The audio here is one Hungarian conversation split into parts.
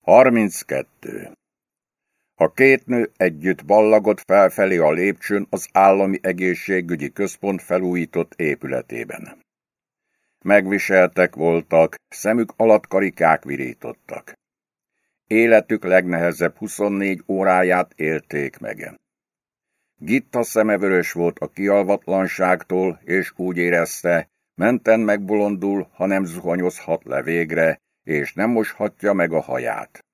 32. A két nő együtt ballagott felfelé a lépcsőn az állami egészségügyi központ felújított épületében. Megviseltek voltak, szemük alatt karikák virítottak. Életük legnehezebb 24 óráját élték meg. Gitta szemevörös volt a kialvatlanságtól, és úgy érezte, menten megbolondul, ha nem zuhanyozhat le végre, és nem moshatja meg a haját.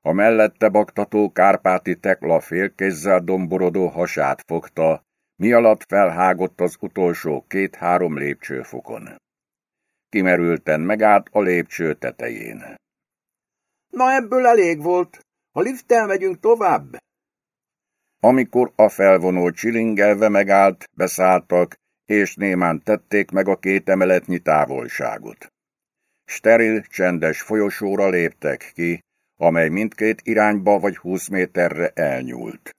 A mellette baktató kárpáti tekla félkézzel domborodó hasát fogta, mi alatt felhágott az utolsó két-három lépcsőfokon. Kimerülten megállt a lépcső tetején. Na ebből elég volt. Ha lifttel megyünk tovább. Amikor a felvonó csilingelve megállt, beszálltak, és némán tették meg a két emeletnyi távolságot. Steril, csendes folyosóra léptek ki, amely mindkét irányba vagy húsz méterre elnyúlt.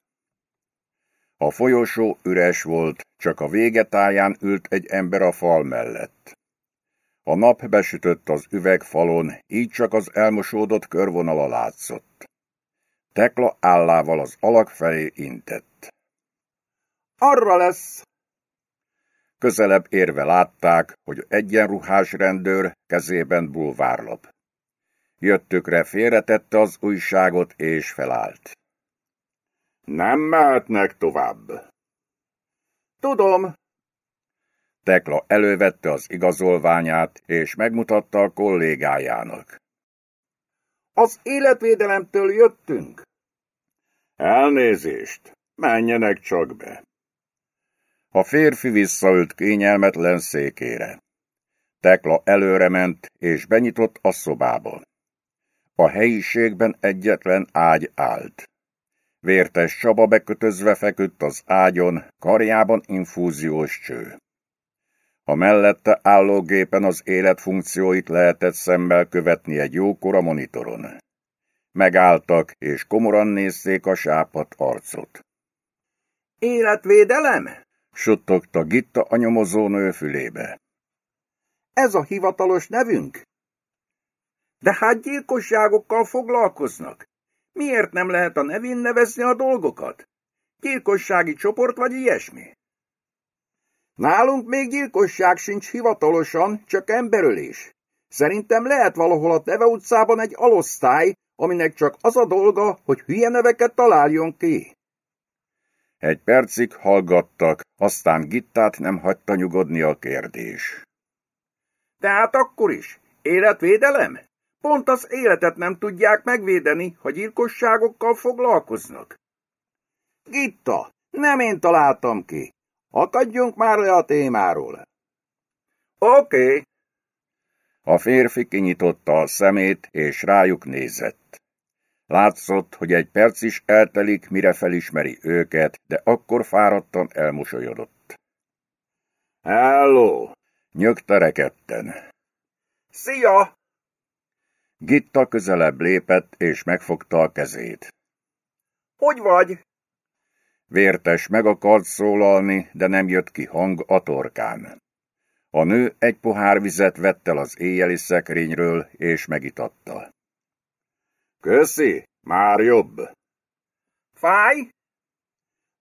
A folyosó üres volt, csak a végetáján ült egy ember a fal mellett. A nap besütött az üvegfalon, így csak az elmosódott körvonala látszott. Tekla állával az alak felé intett. Arra lesz! Közelebb érve látták, hogy egyenruhás rendőr kezében bulvárlap. Jöttükre félretette az újságot és felállt. Nem mehetnek tovább. Tudom. Tekla elővette az igazolványát, és megmutatta a kollégájának. Az életvédelemtől jöttünk. Elnézést, menjenek csak be. A férfi visszaült kényelmetlen székére. Tekla előre ment, és benyitott a szobába. A helyiségben egyetlen ágy állt. Vértes Csaba bekötözve feküdt az ágyon, karjában infúziós cső. A mellette álló gépen az életfunkcióit lehetett szemmel követni egy jókora monitoron. Megálltak, és komoran nézték a sápat arcot. Életvédelem? Suttogta Gitta a nyomozónő fülébe. Ez a hivatalos nevünk? De hát gyilkosságokkal foglalkoznak. Miért nem lehet a nevén nevezni a dolgokat? Gyilkossági csoport vagy ilyesmi? Nálunk még gyilkosság sincs hivatalosan, csak emberölés. Szerintem lehet valahol a Teve utcában egy alosztály, aminek csak az a dolga, hogy hülye neveket találjon ki. Egy percig hallgattak, aztán Gittát nem hagyta nyugodni a kérdés. Tehát akkor is, életvédelem? Pont az életet nem tudják megvédeni, ha gyilkosságokkal foglalkoznak. Gitta, nem én találtam ki. Akadjunk már le a témáról. Oké. Okay. A férfi kinyitotta a szemét, és rájuk nézett. Látszott, hogy egy perc is eltelik, mire felismeri őket, de akkor fáradtan elmosolyodott. Hello! Nyögte rekedten. Szia! Gitta közelebb lépett, és megfogta a kezét. Hogy vagy? Vértes meg akart szólalni, de nem jött ki hang a torkán. A nő egy pohár vizet vett el az éjjeli szekrényről, és megitatta. Köszi, már jobb. Fáj?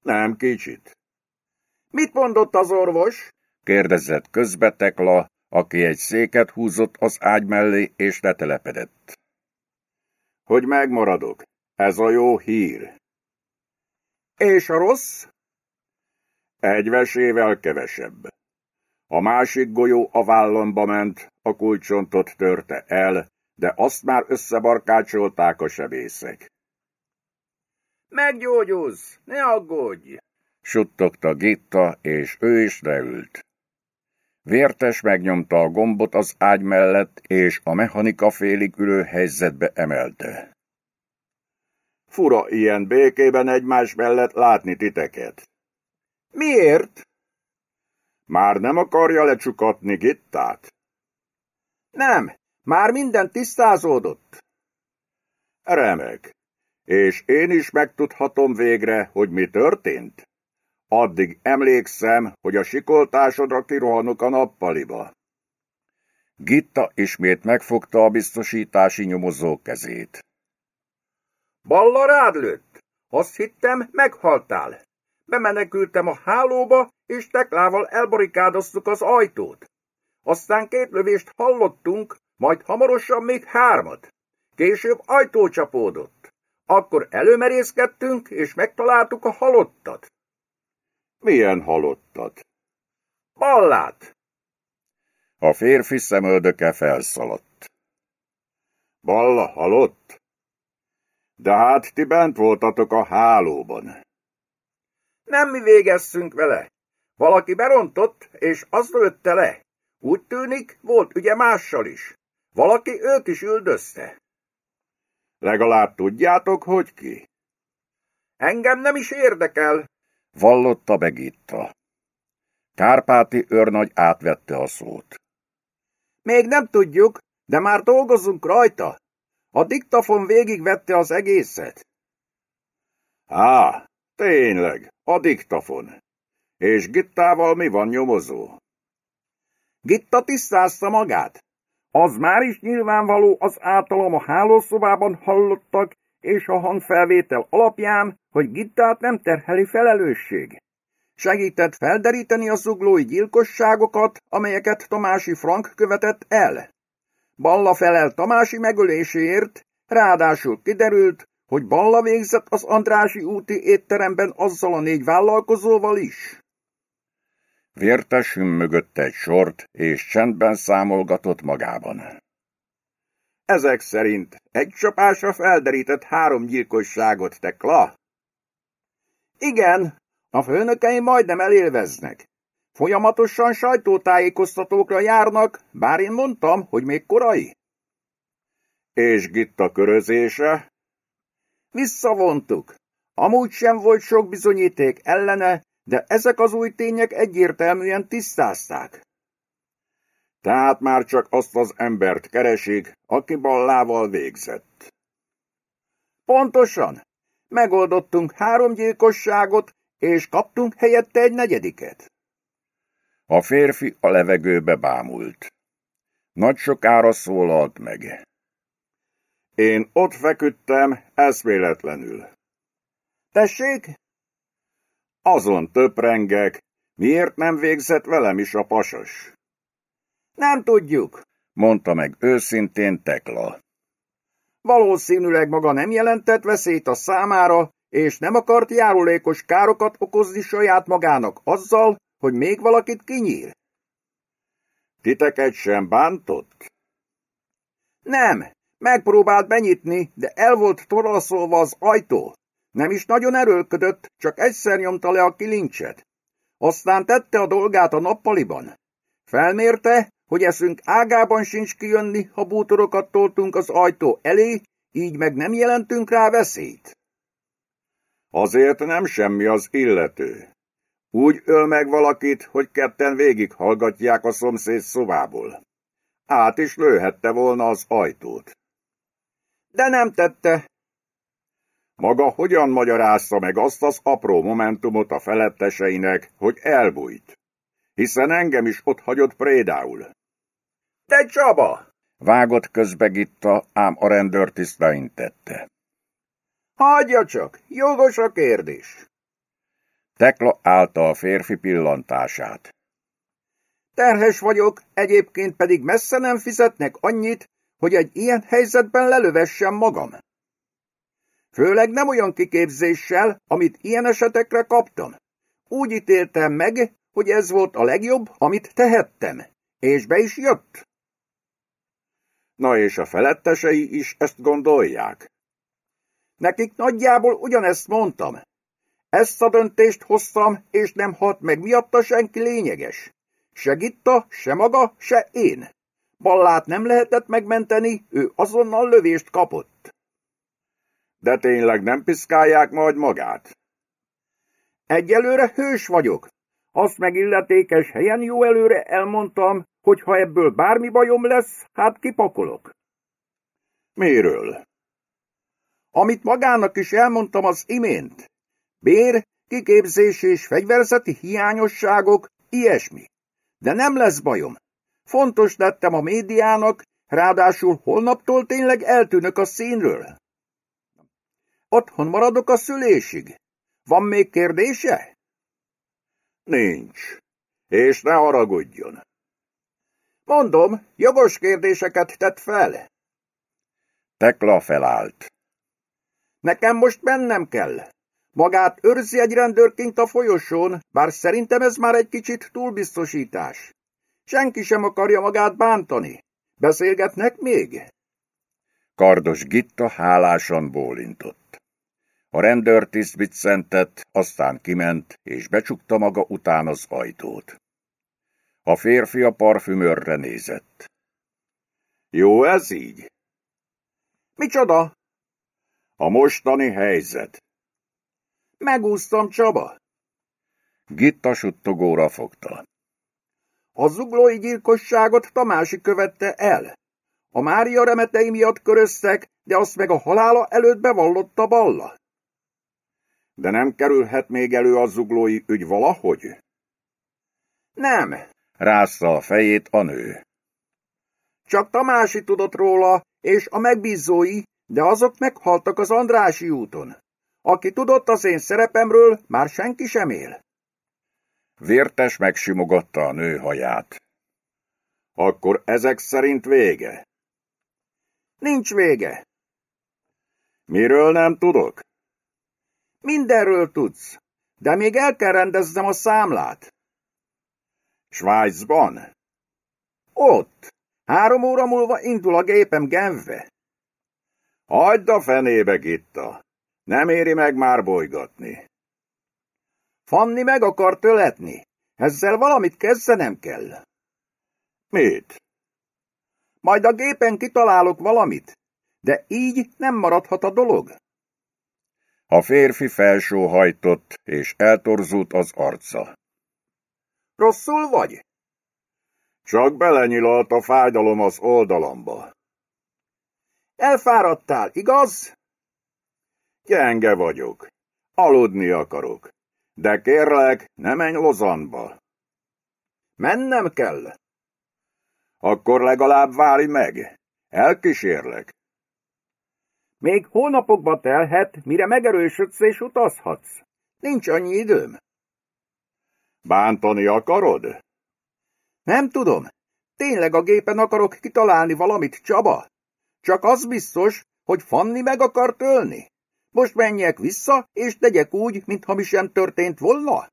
Nem kicsit. Mit mondott az orvos? kérdezett közbe Tekla, aki egy széket húzott az ágy mellé, és letelepedett. Hogy megmaradok, ez a jó hír. És a rossz? Egy vesével kevesebb. A másik golyó a vállamba ment, a kulcsontot törte el, de azt már összebarkácsolták a sebészek. Meggyógyulsz, ne aggódj! Suttogta Gitta, és ő is leült. Vértes megnyomta a gombot az ágy mellett, és a mechanika félig ülő helyzetbe emelte. Fura ilyen békében egymás mellett látni titeket. Miért? Már nem akarja lecsukatni Gittát? Nem, már minden tisztázódott. Remek. És én is megtudhatom végre, hogy mi történt? Addig emlékszem, hogy a sikoltásodra kirohanok a nappaliba. Gitta ismét megfogta a biztosítási nyomozó kezét. Balla rád lőtt. Azt hittem, meghaltál. Bemenekültem a hálóba, és teklával elbarikádoztuk az ajtót. Aztán két lövést hallottunk, majd hamarosan még hármat. Később ajtó csapódott. Akkor előmerészkedtünk, és megtaláltuk a halottat. Milyen halottat? Ballát! A férfi szemöldöke felszaladt. Balla halott? De hát ti bent voltatok a hálóban. Nem mi végezzünk vele. Valaki berontott, és azt lőtte le. Úgy tűnik, volt ügye mással is. Valaki őt is üldözte. Legalább tudjátok, hogy ki? Engem nem is érdekel, vallotta Begitta. Kárpáti őrnagy átvette a szót. Még nem tudjuk, de már dolgozunk rajta. A diktafon végigvette az egészet. Á, tényleg, a diktafon. És Gittával mi van nyomozó? Gitta tisztázta magát. Az már is nyilvánvaló az általam a hálószobában hallottak és a hangfelvétel alapján, hogy Gittát nem terheli felelősség. Segített felderíteni a zuglói gyilkosságokat, amelyeket Tamási Frank követett el. Balla felel Tamási megöléséért, ráadásul kiderült, hogy Balla végzett az Andrási úti étteremben azzal a négy vállalkozóval is. Vértes mögött egy sort, és csendben számolgatott magában. Ezek szerint egy csapásra felderített három gyilkosságot, Tekla? Igen, a főnökei majdnem elélveznek. Folyamatosan sajtótájékoztatókra járnak, bár én mondtam, hogy még korai. És Gitta körözése? Visszavontuk. Amúgy sem volt sok bizonyíték ellene, de ezek az új tények egyértelműen tisztázták. Tehát már csak azt az embert keresik, aki ballával végzett. Pontosan. Megoldottunk három gyilkosságot, és kaptunk helyette egy negyediket. A férfi a levegőbe bámult. Nagy sokára szólalt meg. Én ott feküdtem, eszméletlenül. Tessék? Azon töprengek, miért nem végzett velem is a pasas? Nem tudjuk, mondta meg őszintén Tekla. Valószínűleg maga nem jelentett veszélyt a számára, és nem akart járulékos károkat okozni saját magának azzal, hogy még valakit kinyír. Titeket sem bántott? Nem, megpróbált benyitni, de el volt torlaszolva az ajtó. Nem is nagyon erőlködött, csak egyszer nyomta le a kilincset. Aztán tette a dolgát a nappaliban. Felmérte, hogy eszünk ágában sincs kijönni, ha bútorokat toltunk az ajtó elé, így meg nem jelentünk rá veszélyt. Azért nem semmi az illető. Úgy öl meg valakit, hogy ketten végighallgatják a szomszéd szobából. Át is lőhette volna az ajtót. De nem tette. Maga hogyan magyarázza meg azt az apró momentumot a feletteseinek, hogy elbújt? Hiszen engem is ott hagyott prédául. Te Csaba! Vágott közbe Gitta, ám a rendőrtiszt beintette. Hagyja csak, jogos a kérdés. Tekla állta a férfi pillantását. Terhes vagyok, egyébként pedig messze nem fizetnek annyit, hogy egy ilyen helyzetben lelövessem magam. Főleg nem olyan kiképzéssel, amit ilyen esetekre kaptam. Úgy ítéltem meg, hogy ez volt a legjobb, amit tehettem, és be is jött. Na és a felettesei is ezt gondolják? Nekik nagyjából ugyanezt mondtam. Ezt a döntést hoztam, és nem hat meg miatta senki lényeges. Se Gitta, se maga, se én. Ballát nem lehetett megmenteni, ő azonnal lövést kapott. De tényleg nem piszkálják majd magát? Egyelőre hős vagyok. Azt meg illetékes helyen jó előre elmondtam, hogy ha ebből bármi bajom lesz, hát kipakolok. Miről? Amit magának is elmondtam az imént. Bér, kiképzés és fegyverzeti hiányosságok, ilyesmi. De nem lesz bajom. Fontos lettem a médiának, ráadásul holnaptól tényleg eltűnök a színről. Otthon maradok a szülésig. Van még kérdése? Nincs. És ne haragudjon. Mondom, jogos kérdéseket tett fel. Tekla felállt. Nekem most mennem kell. Magát őrzi egy rendőrként a folyosón, bár szerintem ez már egy kicsit túlbiztosítás. Senki sem akarja magát bántani. Beszélgetnek még? Kardos Gitta hálásan bólintott. A rendőrtiszt biccentett, aztán kiment, és becsukta maga után az ajtót. A férfi a parfümőrre nézett. Jó ez így? Micsoda? A mostani helyzet. Megúsztam, Csaba. Gitta suttogóra fogta. A zuglói gyilkosságot Tamási követte el. A Mária remetei miatt köröztek, de azt meg a halála előtt bevallotta Balla. De nem kerülhet még elő a zuglói ügy valahogy? Nem. Rázta a fejét a nő. Csak Tamási tudott róla, és a megbízói, de azok meghaltak az Andrási úton. Aki tudott az én szerepemről, már senki sem él. Vértes megsimogatta a nő haját. Akkor ezek szerint vége? Nincs vége. Miről nem tudok? Mindenről tudsz, de még el kell rendeznem a számlát. Svájcban? Ott. Három óra múlva indul a gépem Genve. Hagyd a fenébe, Gitta. Nem éri meg már bolygatni. Fanni meg akar töletni. Ezzel valamit kezdenem kell. Mit? Majd a gépen kitalálok valamit, de így nem maradhat a dolog. A férfi felsóhajtott, és eltorzult az arca. Rosszul vagy? Csak belenyilalt a fájdalom az oldalamba. Elfáradtál, igaz? Gyenge vagyok. Aludni akarok. De kérlek, ne menj Lozanba. Mennem kell. Akkor legalább várj meg. Elkísérlek. Még hónapokba telhet, mire megerősödsz és utazhatsz. Nincs annyi időm. Bántani akarod? Nem tudom. Tényleg a gépen akarok kitalálni valamit, Csaba? Csak az biztos, hogy Fanni meg akar tölni. Most menjek vissza, és tegyek úgy, mintha mi sem történt volna?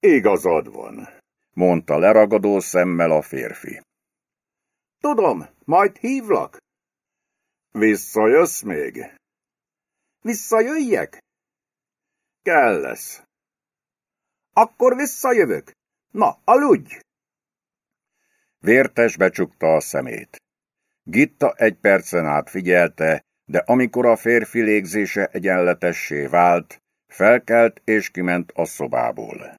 Igazad van, mondta leragadó szemmel a férfi. Tudom, majd hívlak. Visszajössz még? Visszajöjjek? Kell lesz. Akkor visszajövök. Na, aludj! Vértes becsukta a szemét. Gitta egy percen át figyelte, de amikor a férfi légzése egyenletessé vált, felkelt és kiment a szobából.